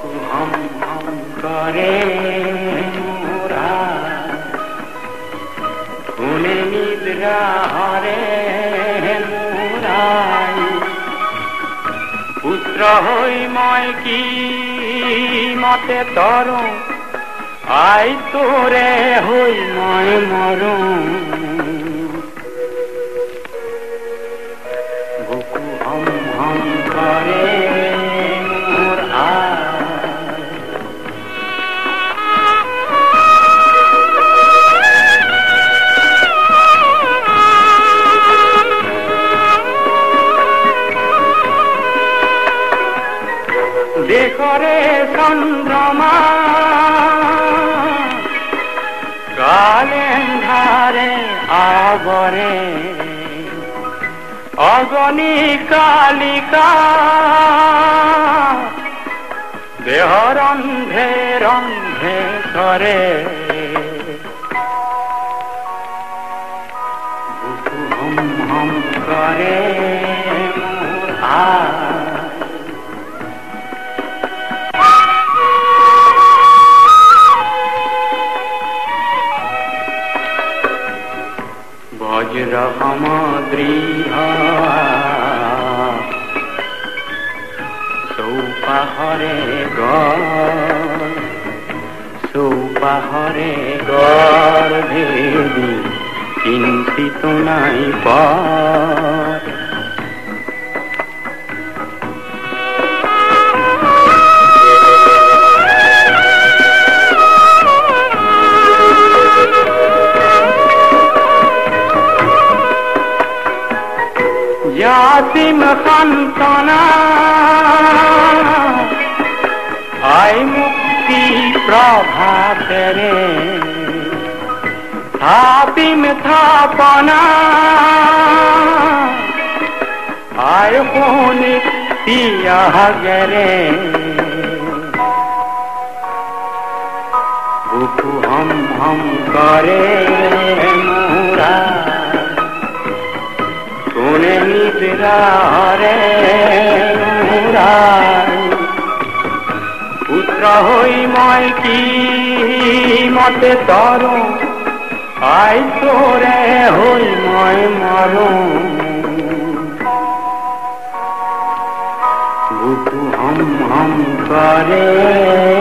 ঘম ঘম করে মোরা ভুলে নিদ্রা হরে পুত্র হই মই কি মতে তরু আই তোরে হই মই মরু বুকু হম হম করে দেখরে চন্দ্রমা। কালেন্ধারে আবরে। অগণী কালিকা। দেহ রন্ধে রন্ধে করে হম হম করে। মোর আয় বজ্র সৌপাহরে গড় সৌপাহরে গড় ভেদি চিন্তিত নাই পর জাতিম সন্তনা আই মুক্তি প্রভাতরে। থাপিম থাপনা। আয় হোনি পিয়াগরে বুকু হম হম করে। পুত্র হই মই কি মতে তর? আই তোরে হই মই মর। বুকু হম হম করে